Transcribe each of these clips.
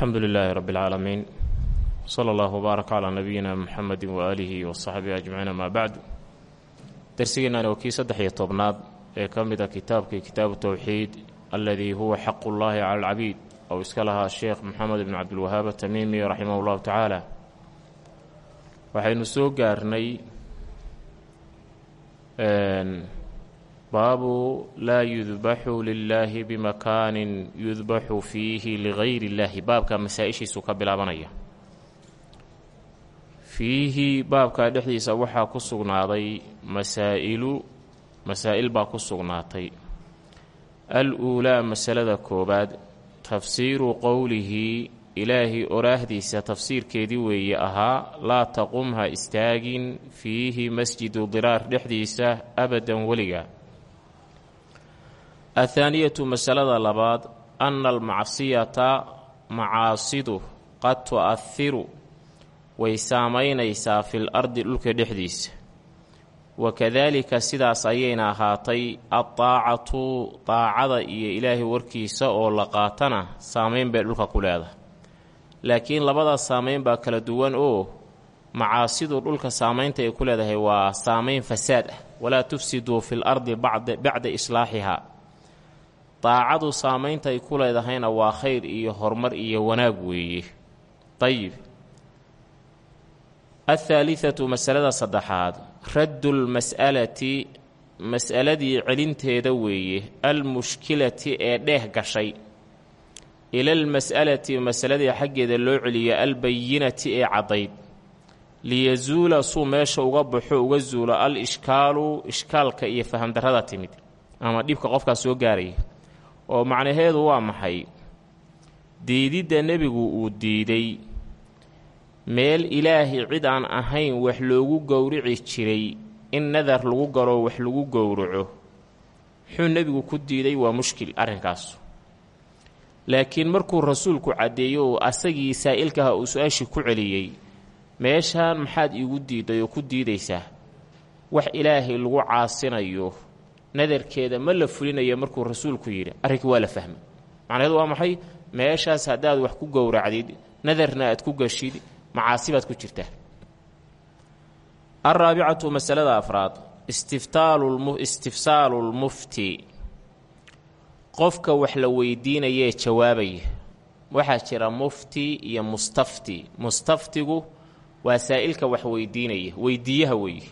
alxamdu lilaahi rabbi اlcaalamiin sala allahu wbaarak calaa nabiyina muxamedi waaalihi wasaxbihi ajmaciin amaa bacdu darsigeenani waa kii saddex iyo tobnaad ee ka mid a kitaabkii kitaabu towxiid aladii huwa xaqu llaahi cala alcabiid ou iska lahaa sheekh moxamed ibn cabdilwahaab atamiimi raximah llahu tacaala. Waxaynu soo gaarnay baabu laa yudbaxu lilaahi bimakaanin yudbaxu fiihi ligayri illaahi baabka masaa-ishiisu ka bilaabanaya fiihi baabkaa dhexdiisa waxaa ku sugnaaday masaa'ilu masaa'il baa ku sugnaatay al-uulaa masalada koowaad tafsiiru qowlihi ilaahay oraahdiisa tafsiirkeedii weeye ahaa laa taqum ha istaagin fiihi masjidu diraar dhexdiisa abadan weliga athaaniyatu masalada labaad anna almacsiyata macaasidu qad tu'ahiru way saamaynaysaa fil ardi dhulka dhexdiisa wakadaalika sidaas ayayna ahaatay addaacatu daacada iyo ilaahay warkiisa oo la qaatana saamayn bay dhulka ku leedahay laakiin labadaas saamayn baa kala duwan oo macaasidu dhulka saamaynta ay ku leedahay waa saamayn fasaad ah walaa tufsiduu fil ardi bacda islaaxihaa daacadu saamaynta ay ku leedahayna waa khayr iyo horumar iyo wanaag weeye dayib athaalithatu masalada saddexaad. Raddu lmas'alati mas'aladii celinteeda weeye almushkilati ee dheeh gashay. Ilalmas'alati masaladii xaggeeda loo celiya albayinati ee caddayd. Liyazuula suu meesha uga baxo uga zuulo al ishkaalu ishkaalka iyo fahamdarrada timid. Ama dhibka qofkaas soo gaaraya oo macnaheedu waa maxay? Diididda nebigu uu diiday. Meel ilaahay cid aan ahayn wax loogu gowrici jiray in nadar lagu galo wax lagu gowraco muxuu nebigu ku diiday? Waa mushkil arrinkaas. Laakiin markuu rasuulku caddeeyo oo asagii saa'ilkaha uu su'aashii ku celiyey meeshaan maxaad iigu diiday oo ku diidaysaa? Wax ilaahay lagu caasinayo nadarkeeda ma la fulinayo markuu rasuulku yidhi arrinkii waa la fahmay. Macnaheedu waa maxay? Meeshaas haddaad wax ku gowracdid nadarna aad ku gashid macaasi baad ku jirtaa. Alraabicatu masalada afraad istifsaalu lmufti qofka wax la weydiinayee jawaabaya waxaa jira mufti iyo mustafti. Mustaftigu waa saa'ilka wax weydiinaya weydiiyaha weeye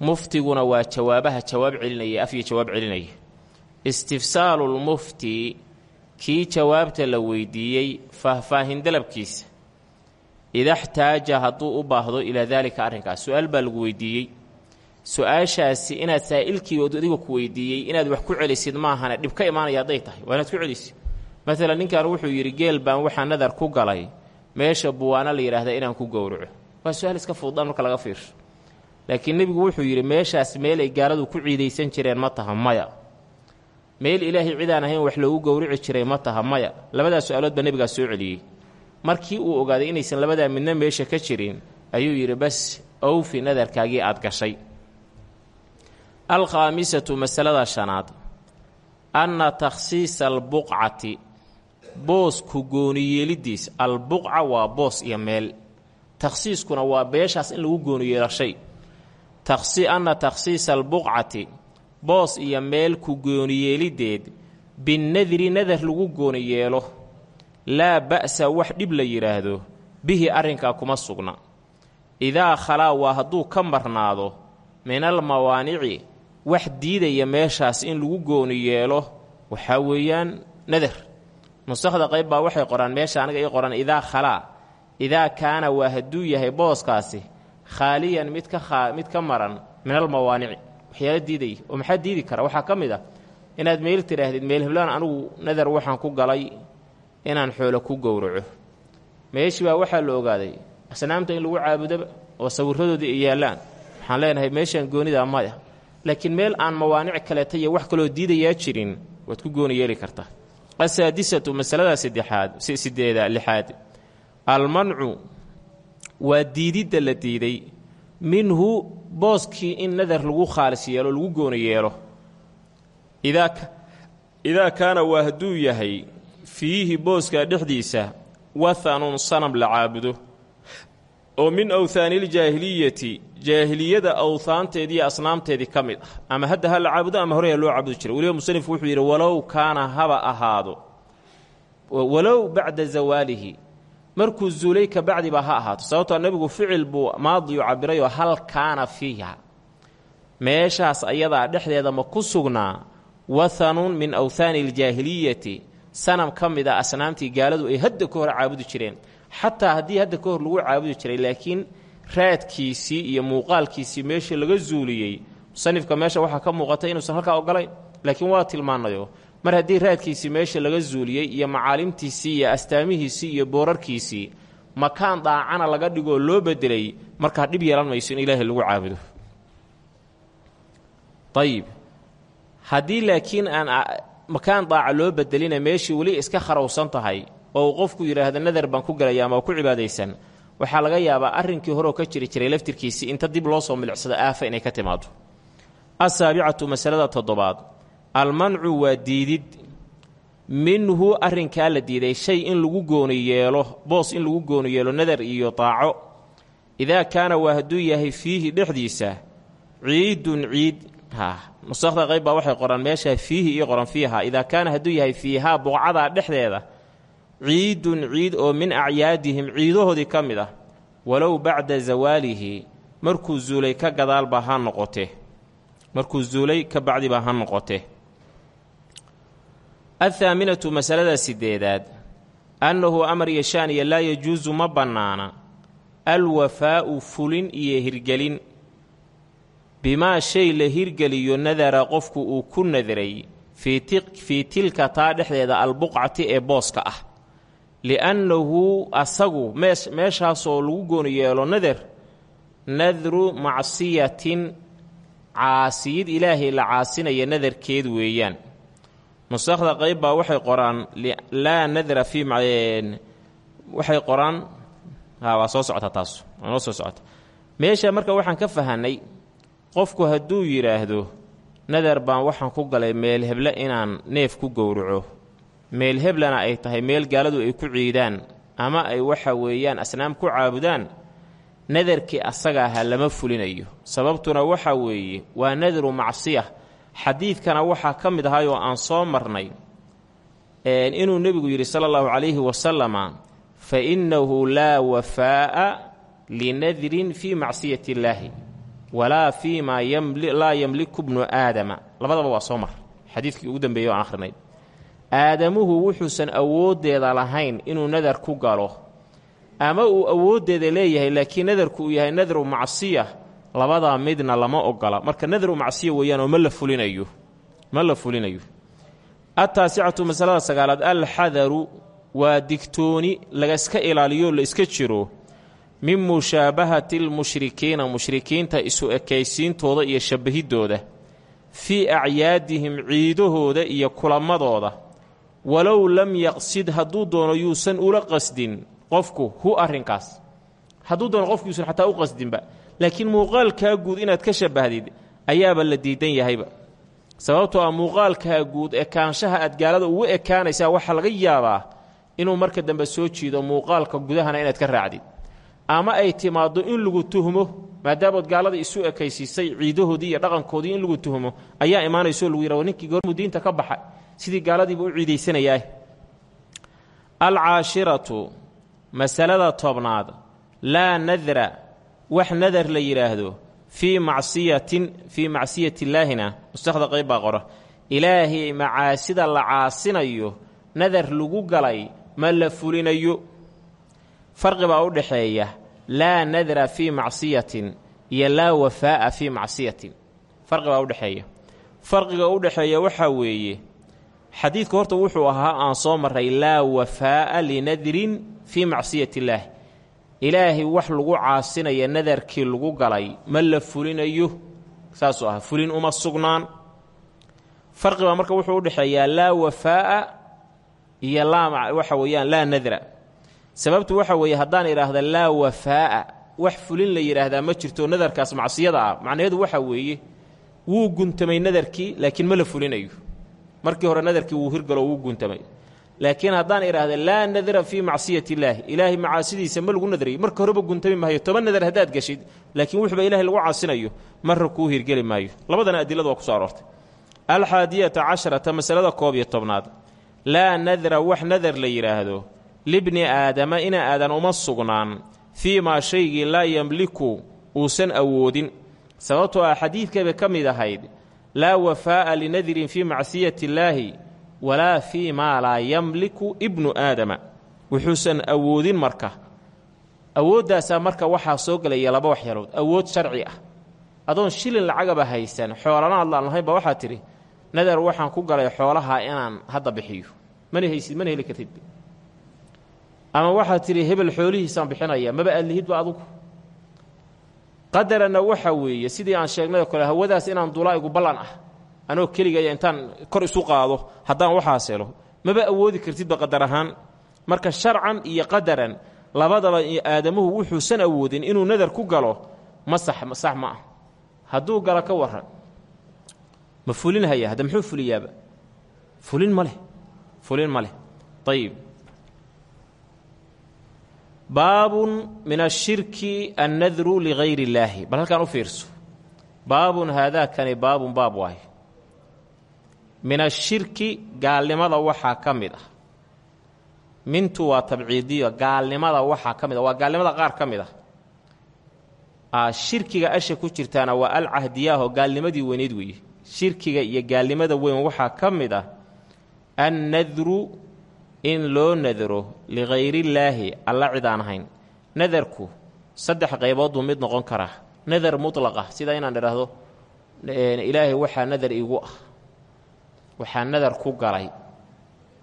muftiguna waa jawaabaha jawaab celinaya afyo jawaab celinaya. Istifsaalu lmufti kii jawaabta la weydiiyey faahfaahin dalabkiisa. Idaxtaaja hadduu u baahdo ilaa daalika arrinkaas. Su'aal baa lagu weydiiyey. Su'aashaasi inaad saa'ilkii adiga ku weydiiyey inaad wax ku celisid maahane dhib ka imaanaya hadday tahay. Waa inaad ku celisid. Maalan ninkan wuxuu yidhi geel baan waxaa nadar ku galay. Meesha buwaana la yidhaahda inaan ku gowraco. Waa su'aal iska fuudaan marka laga fiirsho laakiin nebigu wuxuu yidhi meeshaas meel ay gaaladu ku ciidaysan jireen ma taha maya. Meel ilaahay cidaan ahayn wax loogu gowrici jiray ma taha maya. Labadaas su'aalood baa nebigaa soo celiyey. Markii uu ogaaday inaysan labadaa midna meesha ka jirin ayuu yidhi bas owfi nadarkaagii aad gashay. Alkhaamisatu masalada shanaad. Anna takhsiisa albuqcati boosku gooniyeelidiis albuqca waa boos iyo meel. Takhsiiskuna waa beeshaas in lagu gooniyeelo shay anna takhsiisa albuqcati boos iyo meel ku gooniyeelideed binnadri nadar lagu gooniyeelo laa ba'sa wax dhib la yidhaahdo bihi arrinkaa kuma sugna. Idaa khalaa waa hadduu ka marnaado min almawaanici wax diidaya meeshaas in lagu gooni yeelo waxaa weeyaan nadar. Nusakhda qayb baa waxay qoraan meesha aniga ii qoran idaa khalaa idaa kaana waa hadduu yahay booskaasi khaaliyan mid ka mid ka maran min almawaanici waxyaala diidaya oo maxaa diidi kara? Waxaa ka mid ah inaad meel tidhaahdid meel heblaan anigu nadar waxaan ku galay inaan xoolo ku gowraco. Meeshii baa waxaa la ogaaday asnaamta in lagu caabudoba oo sawiradoodii ay yaallaan. Waxaan leenahay meeshaan goonidaa maya laakiin meel aan mawaanic kaleeta iyo wax kaloo diidayaa jirin waad ku gooni yeeli kartaa asaadisatu masalada saddexaad lixaad. Almancu waa diididda la diiday. Minhu booskii in nadar lagu khaalis yeelo lagu gooni yeelo. Idaa kaana waa hadduu yahay fiihi booskaa dhexdiisa wathanun sanam la caabudo. Oo min awthaaniiljaahiliyati jaahiliyada awthaanteedii asnaamteedii ka mid ah. Ama hadda ha la caabudo ama horey ha loo caabudi jiray. Weliba musanifku wuxuu yidhi walow kaana haba ahaado. Walow bacda zawaalihi markuu zuulay ka bacdiba ha ahaato sababtoo nebigu ficil buu maadiyu cabirayoo hal kaana fiiha. Meeshaas ayadaa dhexdeeda ma ku sugnaa wathanun min awthaani aljaahiliyati. Sanam ka mid a asnaamtii gaaladu ay hadda ka hor caabudi jireen. Xataa haddii hadda ka hor lagu caabudi jiray laakiin raadkiisii iyo muuqaalkiisii meesha laga zuuliyey musanifka meesha waxaa ka muuqatay inuusan halkaa ogolayn. Laakiin waa tilmaanayo mar haddii raadkiisii meesha laga zuuliyey iyo macaalimtiisii iyo astaamihiisii iyo boorarkiisii makaan daacana laga dhigoo loo bedelay markaa dhib yeelan mayso in ilaahay lagu caabudo. Ayib haddii laakiin aan makaan daaca loo bedelina meeshii weli iska kharawsan tahay oo uu qofku yidhaahdo nadar baan ku gelaya ama ku cibaadaysan waxaa laga yaabaa arrinkii horeoo ka jiri jiray laftirkiisii inta dib loo soo milicsado aafa inay ka timaado asaabicatu masalada toddobaad almancu waa diidid. Minhu arrinkaa la diiday shay in lagu gooni yeelo boos in lagu gooni yeelo nadar iyo daaco idaa kaana waa hadduu yahay fiihi dhexdiisa ciidun ciid ha nusakda qayb baa waxay qoraan meeshaa fiihi iyo qoran fiiha. Idaa kaana hadduu yahay fiihaa buqcadaa dhexdeeda ciidun ciid oo min acyaadihim ciidahoodii ka mid ah walow bacda zawaalihi markuu zuulay ka gadaalba ha noqote markuu zuulay ka bacdiba ha noqote athaaminatu masalada sideedaad annahu amar yashaaniya laa yajuusu ma bannaana alwafaa'u fulin iyo hirgelin bimaa shay la hirgeliyo nadara qofku uu ku nadaray fii tilka taa dhexdeeda albuqcati ee booska ah li'annahu asagu meeshaasoo lagu gooni yeelo nadar nadru macsiyatin caasiyid ilaahay la caasinaya nadarkeed weeyaan nusakhda qayb baa waxay qoraan laa nadra fii waxay qoraan waa soo socota taas waa soo socota. Meesha marka waxaan ka fahanay qofku hadduu yidhaahdo nadar baan waxaan ku galay meel heble inaan neef ku gowraco. Meel heblana ay tahay meel gaaladu ay ku ciidaan ama ay waxa weeyaan asnaam ku caabudaan nadarkii asaga ahaa lama fulinayo. Sababtuna waxa weeye waa nadaru macsiya xadiidkana waxaa ka mid ahay oo aan soo marnay inuu nebigu yidhi sala allahu calayhi wasalama fa innahu laa wafaa'a linadrin fii macsiyati illaahi walaa fii maa laa yamliku bnu aadama. Labadaba waa soo mar. Xadiidkii ugu dambeeyey o aan akhrinay aadamuhu wuxuusan awooddeeda lahayn inuu nadar ku galo ama uu awooddeeda leeyahay laakiin nadarku uu yahay nadaru macsiya labadaa midna lama ogola. Marka nadaru macsiya weeyaan oo ma la fulinayo. Ma la fulinayo. Ataasicatu masalada sagaalaad alxadaru waa digtooni lagaska ilaaliyo la iska jiro min mushaabahati lmushrikiina mushrikiinta isu ekaysiintooda iyo shabahiddooda fii acyaadihim ciidahooda iyo kulamadooda. Walow lam yaqsid hadduu doono yuusan ula qasdin qofku hu arrinkaas. Hadduu doono qofku yuusan xataa u qasdinba laakiin muuqaalkaa guud inaad ka shabahdid ayaaba la diidan yahayba. Sababtoo ah muuqaalkaa guud ekaanshaha aad gaalada ugu ekaanaysaa waxaa laga yaabaa inuu marka dambe soo jiido muuqaalka gudahana inaad ka raacdid. Ama ay timaaddo in lagu tuhmo maadaamood gaalada isu ekaysiisay ciidahoodii iyo dhaqankoodii in lagu tuhmo ayaa imaanaysoo lagu yidhah ninkii goormuu diinta ka baxa sidii gaaladiiba u ciidaysanayaa alcaashiratu masalada tobnaad. Laa nadra wax nadar la yidhaahdo fii macsiyatin fii macsiyatillaahina mustakhda qayb baa qora. Ilaahay macaasida la caasinayo nadar lagu galay ma la fulinayo. Farqi baa u dhaxeeya laa nadra fii macsiyatin iyo laa wafaa'a fii macsiyatin. Farqi baa udhexeeya farqiga u dhexeeya waxaa weeye xadiidku horta wuxuu ahaa aan soo marray laa wafaa'a linadrin fii macsiyati illaah ilaahay wax lagu caasinaya nadarkii lagu galay ma la fulinayo. Saasuu ahaa fulin uma sugnaan. Farqi baa marka wuxuu udhexeeyaa laa wafaa'a iyo laa waxa weeyaan laa nadra. Sababtu waxa weeye haddaan idhaahda laa wafaa'a wax fulin la yidhaahdaa ma jirto nadarkaas macsiyada ah. Macnaheedu waxa weeye wuu guntamay nadarkii laakiin ma la fulinayo. Markii hore nadarkii wuu hirgalo wuu guntamay laakiin haddaan idhaahda laa nadra fii macsiyati illaahi ilaahay macaasidiisa ma lagu nadrayo marka horeba guntami maayo toban nadar haddaad gashid laakiin wuxuba ilahay lagu caasinayo marra kuu hirgeli maayo. Labadana adiladu waa ku soo aroortay. Alxaadiyata casharata masalada koob iyo tobnaad. Laa nadra wax nadar la yidhaahdo libni aadama ina aadan uma sugnaan. Fii maa shaygii laa yamliku uusan awoodin. Sababtoo ah xadiidkayba ka mid ahayd laa wafaa'a linadrin fii macsiyati illaahi walaa fii maa laa yamliku ibnu aadama. Wuxuusan awoodin marka. Awooddaasaa marka waxaa soo gelaya laba waxyaalood. Awood sharci ah. Adoon shilin lacagaba haysan xoolana adlaan lahaynba waxaa tidhi nadar waxaan ku galay xoolaha inaan hadda bixiyo. Mana haysid mana heli kartid. Ama waxaad tidhi hebel xoolihiisaan bixinaya maba aad lihidba adugu. Qadarana waxa weeye sidii aan sheegnay oo kale hawadaas inaan duulaa igu ballan ah anoo keligaya intaan kor isu qaado haddaan waxaas helo. Maba awoodi kartidba qadar ahaan. Marka sharcan iyo qadaran labadaba aadamuhu wuxuusan awoodin inuu nadar ku galo ma sax sax ma ah. Hadduu galo ka warran ma fulinhaya hadda muxuu fuliyaaba? Fulin ma fulin ma leh. Ayib baabun min ashirki annadru ligayri illaahi bal halkaan u fiirso. Baabun haadaakani baabun baab min ashirki gaalnimada waxaa ka mid ah. Mintu waa tabciidiyo gaalnimada waxaa ka ah waa gaalnimada qaar ka mid ah. Shirkiga asha ku jirtaana waa alcahdiyaahoo gaalnimadii weyneyd weeye shirkiga iyo gaalnimada weyn waxaa ka mid ah annadru in loo nadaro ligayrillaahi alla cid aan ahayn. Nadarku saddex qaybood buu mid noqon karaa. Nadar mutlaqa sida inaan idhaahdo ilaahay waxaa nadar igu ah waxaa nadar ku galay.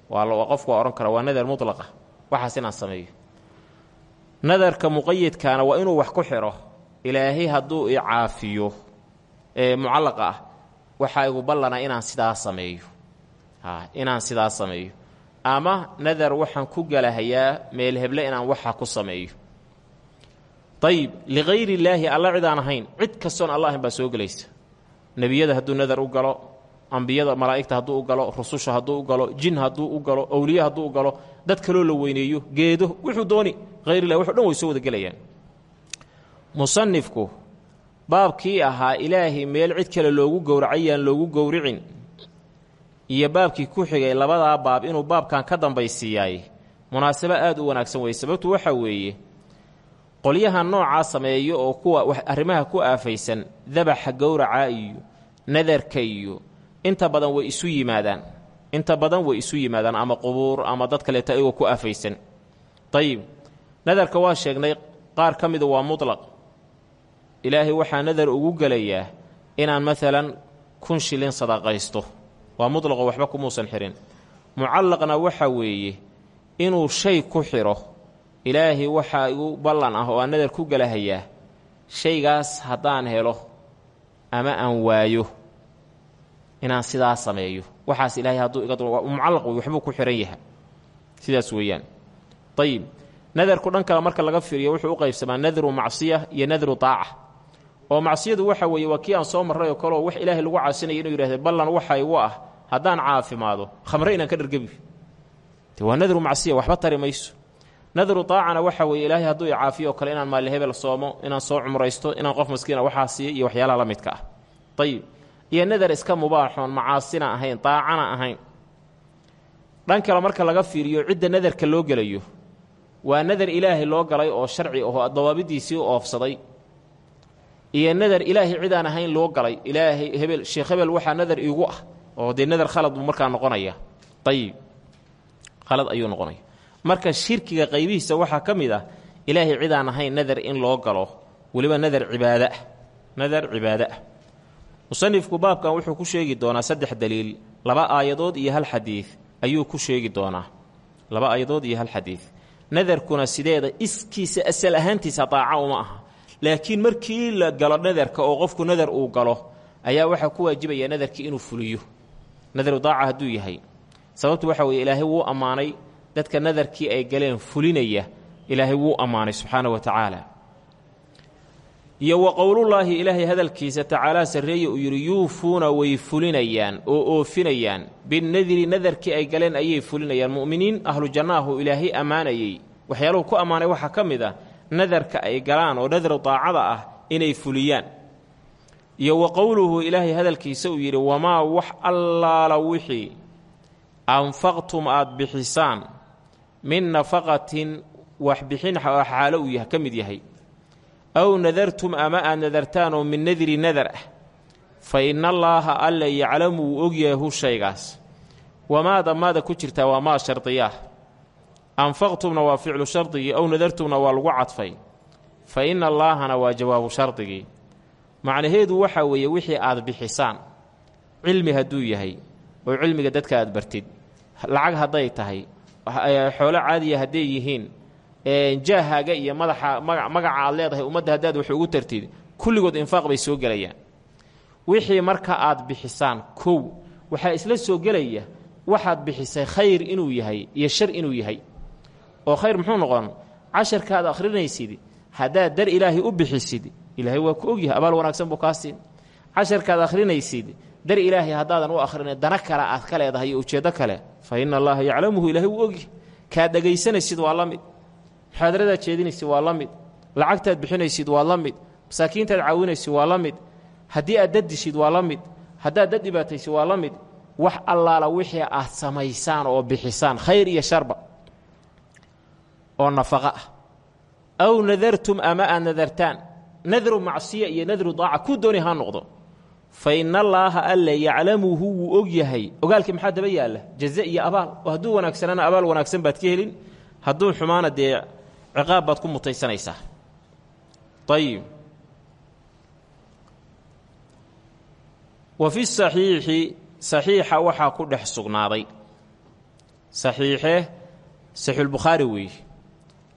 Waa qofku waa odhan kara waa nadar mutlaqa. Waxaas inaan sameeyo. Nadarka muqayadkaana waa inuu wax ku xidho ilaahay hadduu i caafiyo ee mucallaqa ah igu ballana inaan sidaa sameeyo. Inaan sidaa sameeyo. Ama nadar waxaan ku galahayaa meel heble inaan waxaa ku sameeyo. Ayib ligayri illaahi alla cid aan cid kastoon alla ahayn soo gelaysa. Nebiyada hadduu nadar u galo ambiyada malaa'igta hadduu u galo rususha hadduu u galo jin hadduu u galo owliye hadduu u galo dad kaloo la weyneeyo geedo wuxuu dooni hayrilah wuxu dhan way soo wada gelayaan musanifku baabkii ahaa ilaahay meel cid kale loogu gowracayaan loogu gowricin. Iyo baabkii ku xigay labadaa baab inuu baabkan ka dambaysiiyaay munaasabo aad u wanaagsan weye sababtu waxa weeye qolyaha noocaa sameeyo oo kuwa arrimaha ku aafaysan dabaxa gowraca iyo nadarka iyo inta badan way isu yimaadaan. Inta badan way isu yimaadaan ama qubuur ama dad kaleeto ayagoo ku aafaysan dayib nadarka waa sheegnay qaar ka mida waa mutlaq. Ilaahay waxaa nadar ugu gelayaa inaan maalan kun shilin sadaqaysto. Waa mutlaqo waxba kumuusan xihin mucallaqna waxa weeye inuu shay ku xidho ilaahay waxaa igu ballan ah oo aan nadar ku gelahayaa shaygaas haddaan helo ama aan waayo inaan sidaa sameeyo. Waxaas ilaahay hadduu iga mucallaq wey waxbuu ku xihan yaha sidaas weeyaan. Ayib nadarku dhan kale marka laga fiiriyo wuxuu u qaybsamaa nadru macsiya iyo nadru taaca. Oo macsiyadu waxa weeye waa soo marray oo kaleoo wax ilaahay lagu caasinaya inuu yidhahda ballan waxa igu ah haddaan caafimaado khamre inaan ka dhargebi. De waa nadru macsiya waxba tari mayso. Nadru waxa weeye ilaahay hadduu i caafiyo oo kale inaan hebel soomo inaan soo cumraysto inaan qof maskiina waxaa siiyo iyo waxyaalaha la midka ah. Ayib iyo nadar iska mubaaxoon macaasina ahayn daacana ahayn. Dhan kale marka laga fiiriyo cidda nadarka loo gelayo waa nadar ilaahay loo galay oo sharci aho dawaabidiisii oofsaday. Iyo nadar ilaahay cidaan ahayn loo galay. Ilaahay hebel sheekh hebel waxaa nadar iigu ah oo dee nadar khalad buu markaa noqonaya. Ayib khalad ayuu noqonaya. Marka shirkiga qaybihiisa waxaa ka mid ah ilaahay cidaan ahayn nadar in loo galo. Weliba nadar cibaadaah nadar cibaado ah musanifku baabkan wuxuu ku sheegi doonaa saddex daliil laba aayadood iyo hal xadiid ayuu ku sheegi doonaa. Laba aayadood iyo hal xadiid nadarkuna sideeda iskiisa asal ahaantiisa daaca uma aha. Laakiin markii la galo nadarka oo qofku nadar uu galo ayaa waxaa ku waajibaya nadarkii inuu fuliyo. Nadaru daaca hadduu yahay. Sababtu waxa weeye ilaahay wuu ammaanay dadka nadarkii ay galeen fulinaya ilaahay wuu ammaanay subxaana wa tacaala iyo wa qowlullaahi ilaahay hadalkiisa tacaalaa sarreeye uu yidhi yuufuuna way fulinayaan oo oofinayaan. Binnadiri nadarkii ay galeen ayay fulinayaan. Mu'miniin ahlu jannaahu ilaahay ammaanayey waxyaaluhu ku ammaanay waxaa ka mid ah nadarka ay galaan oo nadar daacada ah inay fuliyaan. Iyo wa qowluhu ilaahay hadalkiisa uu yidhi wamaa wax allaala wixii anfaqtum aad bixisaan min nafaqatin waxbixin xaalo uu ka mid yahay aw nadartum ama aad nadartaan oo min nadri nadar ah fa ina allaaha alla yaclamu wuu ogyahay hu shaygaas wamaada maada ku jirtaa waa maa shardiyaah anfaqtumna waa ficlu shardigii aw nadartumna waa lagu cadfay fa ina allaahana waa jawaabu shardigii macnaheedu waxaa weeye wixii aad bixisaan cilmi hadduu yahay oo cilmiga dadka aad bartid lacag hadday tahay xoolo caadiya hadday yihiin jaahaaga iyo madaxa magaca aad leedahay ummadda haddaad wax ugu tartid kulligood infaaq bay soo gelayaan. Wixii marka aad bixisaan kow waxaa isla soo gelaya waxaad bixisay khayr inuu yahay iyo shar inuu yahay. Oo khayr muxuu noqon? Casharkaad akhrinaysid haddaad dar ilaahay u bixisid ilaahay waa ku ogyahay abaal wanaagsan buu kaa siin. Casharkaad akhrinaysid dar ilaahay haddaadan u akhrinay dana kale aad ka leedahay kale fa ina allaha yaclamuhu ilaahay wuu ogyahay. Kaad dhegaysanaysid waa la mid muxaadaradaad jeedinaysid waa la mid. Lacagtaad bixinaysid waa la mid. Masaakiintaad caawinaysid waa la mid. Haddii aad daddishid waa la mid. Haddaad dad dhibaataysid waa la wax allaala wixii aad samaysaan oo bixisaan khayr iyo sharba oo nafaqo ah aw nadartum ama aad nadartaan nadru macsiya iyo nadru daaca ku dooni ha noqdo. Fa ina allaaha alle yaclamuhu wuu og yahay. Ogaalkii maxaa daba yaalla? Jaze iyo abaal. Oo hadduu wanaagsanaana abaal wanaagsan baad ka helin. Hadduu xumaana dee ciqaab baad ku mutaysanaysaa. Ayib wa fi saxiixi saxiixa waxaa ku dhex sugnaaday. Saxiixe saxiixulbukhaari weeye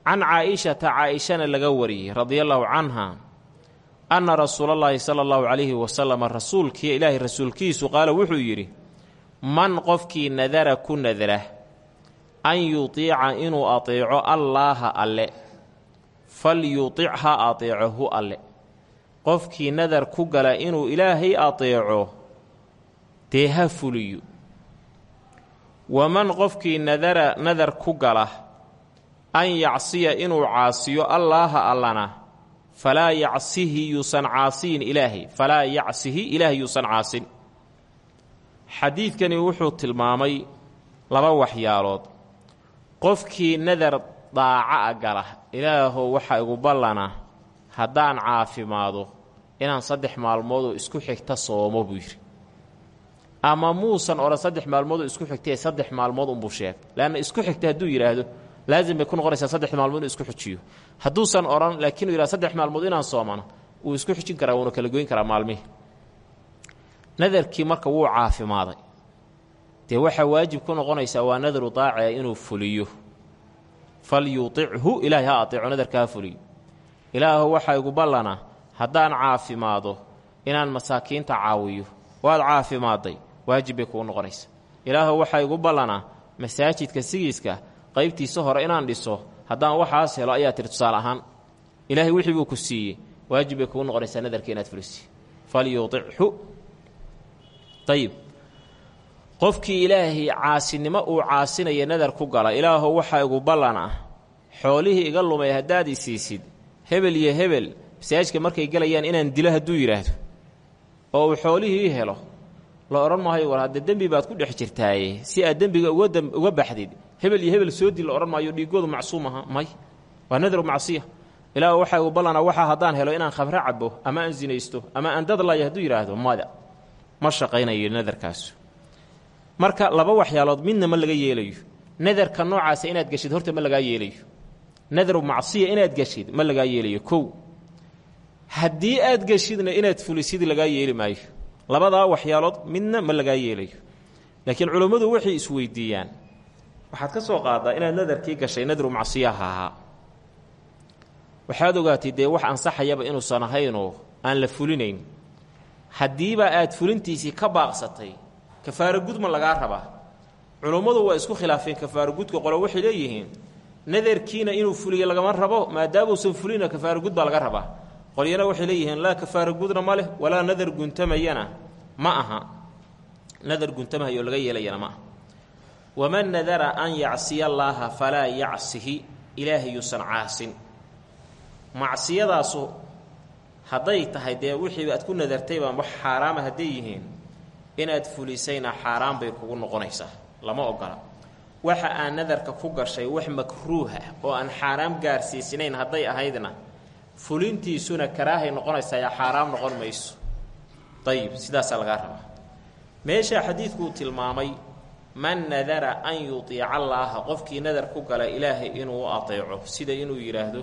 can caa'ishata caa'ishana laga wariyey radia allaahu canha anna rasuulallaahi sala allahu calayhi wasalama rasuulkii ilaahay rasuulkiisu qaala wuxuu yidhi man qofkii nadara ku nadara an yutiica inuu ateeco allaaha alle. Fal yutic ha ateeco alle. Qofkii nadar ku gala inuu ilaahay ateeco dee ha fuliyo. Waman qofkii nadara nadar ku gala an yacsiya inuu caasiyo allaaha allana falaa yacsihi yuusan caasiyin ilaahay falaa yacsihi ilaahay yuusan caasin xadiidkani wuxuu tilmaamay laba waxyaalood qofkii nadar daaca a gala ilaahow waxaa igu ballana haddaan caafimaado inaan saddex maalmoodoo isku xigta soomo buu yidhi. Ama muusan odhan saddex maalmoodoo isku xigtae saddex maalmood unbuu sheeg leanna isku xigta hadduu yidhaahdo laazim bay ku noqonaysaa saddex maalmood inuu isku xujiyo. Hadduusan odhan laakiin uu yidhahdo saddex maalmood inaan soomano wuu isku xujin karaa wuuna kala goyn karaa maalmihii. Nadarkii marka wuu caafimaaday dee waxaa waajib ku noqonaysaa waa nadaru daacea inuu fuliyo. Fal yuutichu ilaahay ha ateeco nadarka ha fuliyo. Ilaahu waxaa igu ballana haddaan caafimaado inaan masaakiinta caawiyo. Waad caafimaaday waajib bay kuu noqonaysaa ilaahu waxaa igu ballanaa masaajidka sigiiska qaybtiisa hore inaan dhiso haddaan waxaas helo ayaa tiri tusaale ahaan ilaahay wixii buu ku siiyey waajib bay kuu noqonaysaa nadarka inaad fulisi fal yuutichu ayib qofkii ilaahay caasinimo uu caasinaya nadar ku gala ilaahow waxaa igu ballan ah. Xoolihii iga lumay haddaad i siisid hebel iyo hebel masaajidka markay gelayaan inaan dilo hadduu yidhaahdo oo uu xoolihii helo la odhan maayo war hadde dembi baad ku dhex jirtaaye si aad dembiga uga baxdid hebel iyo hebel soo dil la odhan maayo dhiigoodu macsuum aha may. Waa nadaru macsiya. Ilaahu waxaa igu ballana waxaa haddaan helo inaan khamro cabo ama aan sinaysto ama aan dadlayo hadduu yidhaahdo mada. Ma shaqaynayo nadarkaasu marka laba waxyaalood midna ma laga yeelayo. Nadarka noocaasa inaad geshid horta ma lagaa yeelayo. Nadaru macsiya inaad geshid ma lagaa yeelayo. Kow. Haddii aad geshidna inaad fulisid lagaa yeeli maayo. Labadaa waxyaalood midna ma lagaa yeelayo. Laakiin culummadu waxay isweydiiyaan. Waxaad ka soo qaadaa inaad nadarkii gashay nadru macsiyaha ahaa. Waxaad ogaatay dee wax ansaxayaba inuusan ahaynoo aan la fulinayn. Haddiiba aad fulintiisii ka baaqsatay kafaaro gud ma lagaa rabaa. Culummadu waa isku khilaafeen kafaaro gudka qole waxay leeyihiin nadarkiina inuu fuliyo lagama rabo maadaamuusan fulina kafaaro gud baa laga rabaa. Qolyana waxay leeyihiin laa kafaara gudna ma leh walaa nadar guntamayana ma aha. Nadar guntamahayo laga yeelayana ma aha. Waman nadara an yacsiya allaaha falaa yacsihi ilaahay yuusan caasin. Macsiyadaasu hadday tahay dee wixii aad ku nadartayba wax xaaraama hadday yihiin inaad fulisayna xaaraan bay kugu noqonaysaa. Lama ogola. Waxa aan nadarka ku gashay wax makruuha oo aan xaaraam gaarsiisnayn hadday ahaydna fulintiisuna karaahay noqonaysaa yaa xaaraam noqon mayso. Dayib sidaasaa lagaa rabaa. Meeshaa xadiidkuu tilmaamay man nadara an yutiica allaaha qofkii nadar ku gala ilaahay inuu u ateeco sida inuu yidhaahdo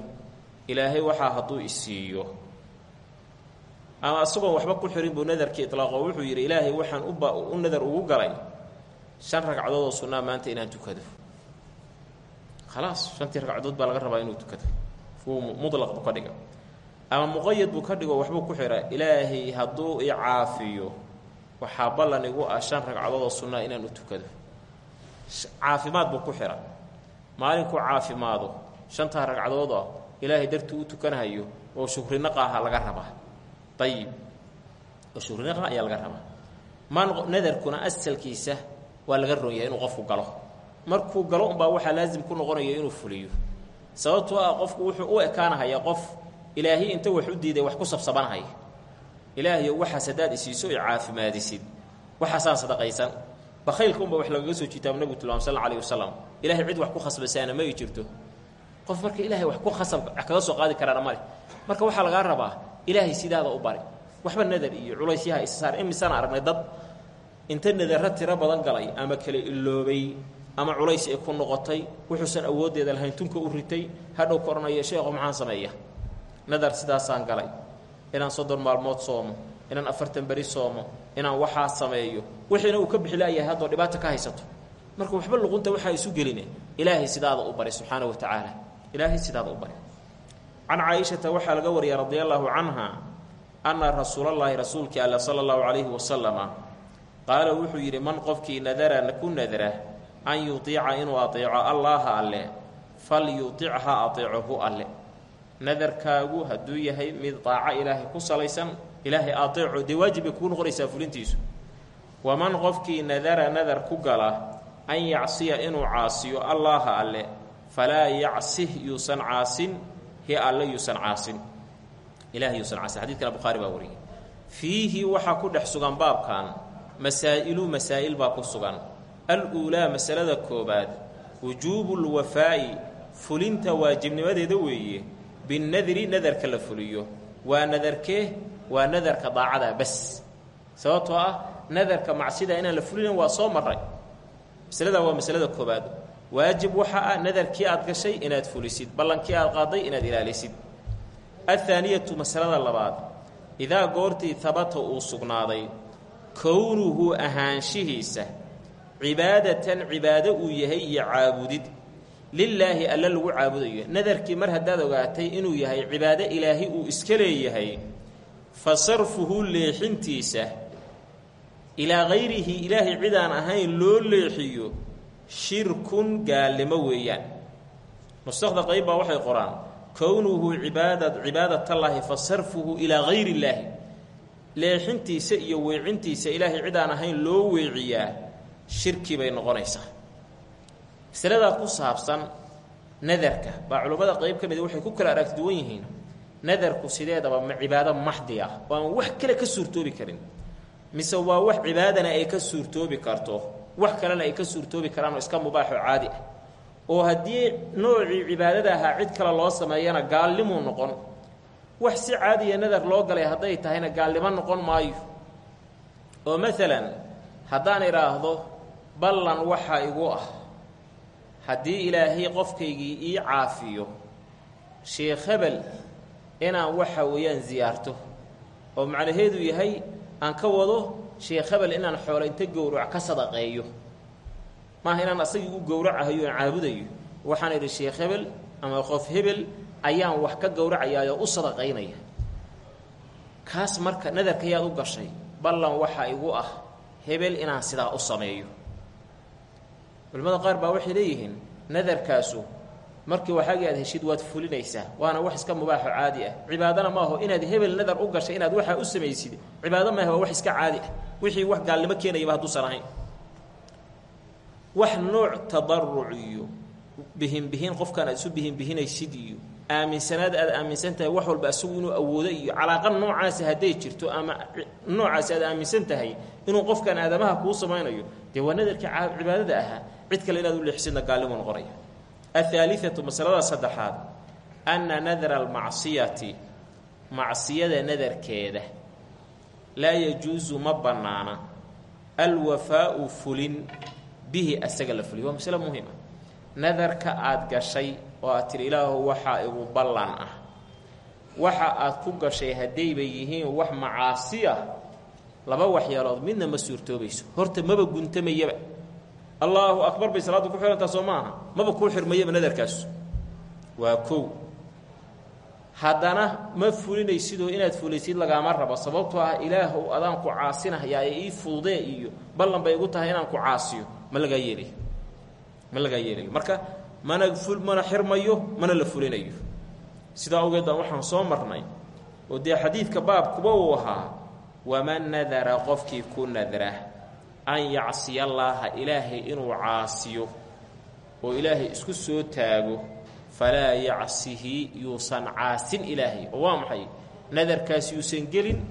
ilaahay waxaa hadduu isiiyo ama isagoon waxba ku xirin buu nadarkii itlaaqo. Wuxuu yidhi ilaahay waxaan u nadar ugu galay shan ragcadood oo sunnaa maanta inaan tukado. Khalaas shantii ragcadood baa laga rabaa inuu tukado. Fuu mudlaq buu ka ama muqayad buu ka dhigo ku xidha ilaahay hadduu i caafiyo waxaa ballan igu ah shan ragcadood oo sunnaa inaan u tukado caafimaad buu ku xidha maalinkuu caafimaado shantaa ragcadood ah ilaahay dartuu u tukanhayo oo shukrinaqa aha laga rabaa ayib oo shukrinaqa ayaa laga rabaa. Man nadarkuna asalkiisa waa laga roon yahay inuu galo. Markuu galo unbaa waxaa laasim ku noqonaya inuu fuliyo. Sababtoo ah qofku wuxuu u ekaanahaya qof ilaahay inta wax u diiday wax ku sabsabanhaya ilaahayo waxaas haddaad isiiso i caafimaadisid. Waxaasaan sadaqaysan. Bakhaylka unba wax lagaga soo jiitaaba nabigu tilmaam sal alayh wasalam cid wax ku khasbasaana ma jirto. Qof marka ilaahay wax ku khasab kaga soo qaadi karaana marka waxaa lagaa rabaa ilaahay sidaada u bari waxba nadar iyo culaysyaha issaar imisana aragnay dad. Inta nadarra tiro badan galay ama kala iloobay ama culays ay ku noqotay. Wuxuusan awooddeeda lahayn tunka u ritay. Hadhow ka odhanaya sheekho maxaan sameeya? Nadar sidaasaan galay. Inaan soddon maalmood soomo. Inaan afartan beri soomo. Inaan waxaa sameeyo. Wixiina uu ka bixilaayahay haddoo dhibaata ka haysato. Marka waxba luqunta waxaa isu geline. Ilaahay sidaada u bari subxaana wa tacaala. Ilaahay sidaada u bari can caaishata waxaa laga wariyay radia allaahu canha anna rasuulallaahi rasuulkii alla sala allahu calayhi wasalama qaala wuxuu yidhi man qofkii nadara ku nadra an yutiica inuu ateeco allaaha alle fal yuticha ateecohu alle nadarkaagu hadduu yahay mid daaco ilaahay ku salaysan ilaahay ateeco dee waajib bay kugu noqonaysaa fulintiisu waman qofkii nadara nadar ku gala an yacsiya inuu caasiyo allaaha alle falaa yacsih yuusan caasin hi alle yuusan caasin. Ilahay yuusan caasin. Xadidkana bukhaari baa wariyay. Fiihi waxaa ku dhex sugan baabkan masaa'ilu masaa'il baa ku sugan. Al-uulaa masalada koobaad wujuubu lwafaa'i fulinta waajibnimadeeda weeye binnadri nadarka la fuliyo. Waa nadarkee waa nadarka daacada bas. Sababtoo ah nadarka macsida inaan la fulinayn waa soo maray masaladaa waa masalada koobaad waajib waxaa ah nadarkii aad gashay inaad fulisid ballankii aad qaaday inaad ilaalisid. Athaaniyatu masalada labaad idaa goortii habata uu sugnaaday kownuhu ahaanshihiisa cibaadatan cibaado uu yahay iyo caabudid. Lilaahi alle lagu caabudayo. Nadarkii mar haddaad ogaatay inuu yahay cibaado ilaahi uu iska leeyahay fa sarfuhu leexintiisa ilaa hayrihi ilaahay cid aan ahayn loo leexiyo shirkun gaalnimo weeyaan. Nusakda qayb baa waxay qoraan. Kownuhu cibaada cibaadatallaahi fa sarfuhu ilaa hayri illaahi leexintiisa iyo weecintiisa ilaahay cid aan ahayn loo weeciyaa shirki bay noqonaysaa. Masaladaa ku saabsan nadarka baa culummada qayb ka mida waxay ku kala aragti duwan yihiin. Nadarku sideedaba ma cibaado maxdi ah. Oo aan wax kale ka suurtoobi karin. Mise waa wax cibaadana ay ka suurtoobi karto wax kalena ay ka suurtoobi karaan oo iska mubaaxoo caadi ah. Oo haddii noocii cibaadada ahaa cid kale loo sameeyana gaalnimuu noqon wax si caadiya nadar loo galay hadday tahayna gaalnimo noqon maayo. Oo maalan haddaan idhaahdo ballan waxaa igu ah. Haddii ilaahay qofkaygii ii caafiyo sheekh hebel inaan waxa weeyaan siyaarto oo macnaheedu yahay aan ka wado sheekh hebel inaan xoolo inta gowrac ka sadaqeeyo. Maaha inaan asagii u gowracahayo aan caabudayo. Waxaan idhi sheekh hebel ama qof hebel ayaan wax ka gowracayaayoo u sadaqaynaya. Kaas marka nadarkayaad u gashay ballan waxaa igu ah hebel inaan sidaa u sameeyo. Culimmada qaar baa waxay leeyihiin nadarkaasu markii waxaagii aad heshid waad fulinaysaa. Waana wax iska mubaaxo caadi ah. Cibaadana maaho inaad hebel nadar u gashay inaad waxaa u samaysid. Cibaado maaha waa wax iska caadi ah. Wixii wax gaalnimo keenayaba hadduusan ahayn wax nooc tadaruc bihinbihin qofkaan aad isu bihinbihinaysid iyo aaminsanaad aad aaminsan tahay wax walba isagu inuu awoodo iyo calaaqa noocaasi hadday jirto ama noocaasi aad aaminsan tahay inuu qofkan aadamaha kuu samaynayo dee waa nadarkii cibaadada ahaa. Cid kale inaad u leexsidna gaalnimu noqonaya ahaaliatu masalada saddexaad anna nadra almacsiyati macsiyada nadarkeeda laa yajuusu ma bannaana alwafaau fulin bihi asaga la fuliy waa masale muhima nadarka aad gashay oo aad tidhi ilaahu waxaa igu ballan ah waxa aad ku gashay haddayba yihiin wax macaasi ah laba waxyaalood midna ma suurtoobayso horta maba guntamayaba allaahu akbar bay salaaddu ku xihantaa soo maaha? Maba kuu xirmayaba nadarkaas. Waa kow. Haddana ma fulinaysidoo inaad fulaysid lagaama rabo sababtoo ah ilaahow adaan ku caasinahayaa ee ii fududee iyo ballan bay igu tahay inaan ku caasiyo. Ma lagaa yeelayo ma lagaa yeelayo marka mana ful mana xirmayo mana la fulinayo. Sidaa awgeed baan waxaan soo marnay oo dee xadiidka baabkuba uu ahaa waman nadara qofkii ku nadra an yacsiya allaaha ilaahay inuu caasiyo oo ilaahay isku soo taago falaa yacsihi yuusan caasin ilaahay. Oo waa maxay? Nadarkaas yuusan gelin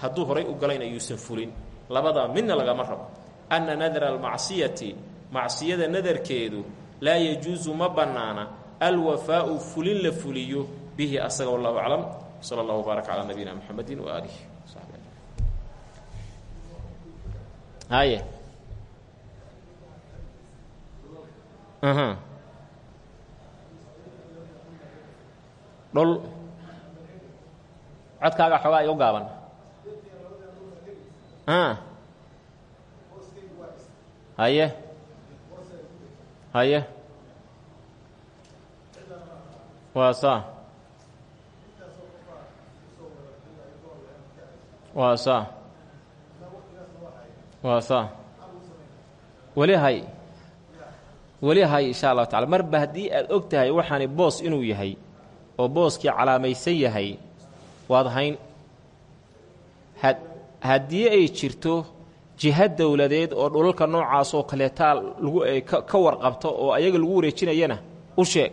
hadduu horay u galayna yuusan fulin. Labadaa midna lagama rabo. Anna nadra almacsiyati macsiyada nadarkeedu laa yajuusu ma bannaana alwafaau fulin la fuliyo. Bihi asaga wallahu aclam. Sala allahu baarak calaa nabiyina muxamedi waaalih haye dhul. Codkaaga xoogaa igu gaaban. Haye. Haye. Waa saa. Waa waa saa. Weli hay. Weli hay insha allahu tacala marba haddii aad og tahay waxaani boos inuu yahay oo booskii calaamaysan yahay waad hayn. Had haddii ay jirto jiha dowladeed oo dhulalka noocaas oo kaleetaa lagu ka warqabto oo ayaga lagu wareejinayana u sheeg